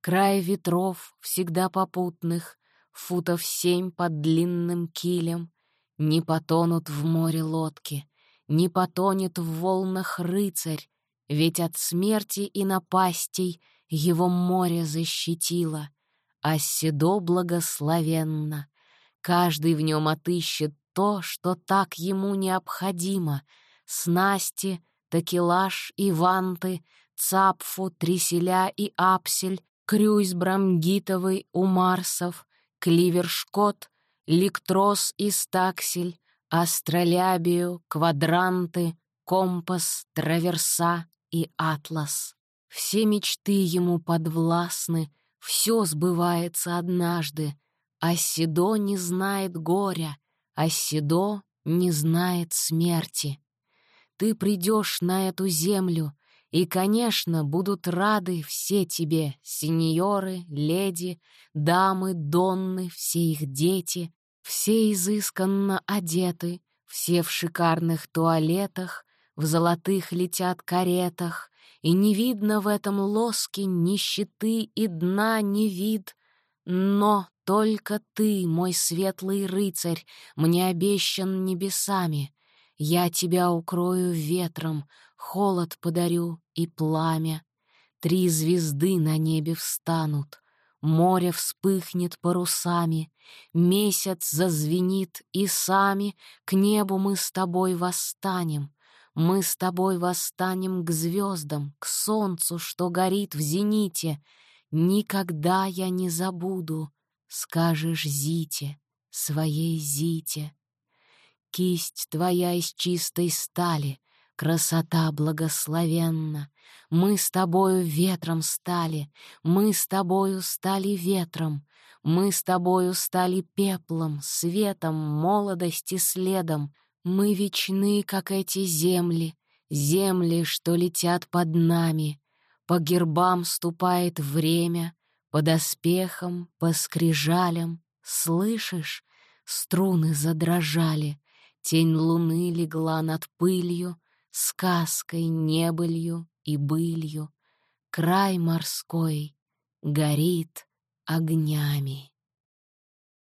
S1: край ветров, всегда попутных, футов семь под длинным килем, не потонут в море лодки, не потонет в волнах рыцарь, ведь от смерти и напастей его море защитило, а седо благословенно. Каждый в нем отыщет то, что так ему необходимо — снасти, такелаж и ванты, цапфу, триселя и апсель, крюйс брамгитовый у марсов, кливершкот, ликтрос и стаксель, астролябию, квадранты, компас, траверса, и атлас. Все мечты ему подвластны, все сбывается однажды. А Седо не знает горя, а Седо не знает смерти. Ты придешь на эту землю, и, конечно, будут рады все тебе, сеньоры, леди, дамы, донны, все их дети, все изысканно одеты, все в шикарных туалетах, в золотых летят каретах, и не видно в этом лоске ни щиты и дна не вид. Но только ты, мой светлый рыцарь, мне обещан небесами. Я тебя укрою ветром, холод подарю и пламя. Три звезды на небе встанут, море вспыхнет парусами, месяц зазвенит, и сами к небу мы с тобой восстанем. Мы с тобой восстанем к звездам, к солнцу, что горит в зените. Никогда я не забуду, скажешь Зите, своей Зите. Кисть твоя из чистой стали, красота благословенна. Мы с тобою ветром стали, мы с тобою стали ветром, мы с тобою стали пеплом, светом, молодости следом — мы вечны, как эти земли, земли, что летят под нами. По гербам ступает время, по доспехам, по скрижалям. Слышишь, струны задрожали, тень луны легла над пылью, сказкой, небылью и былью. Край морской горит огнями.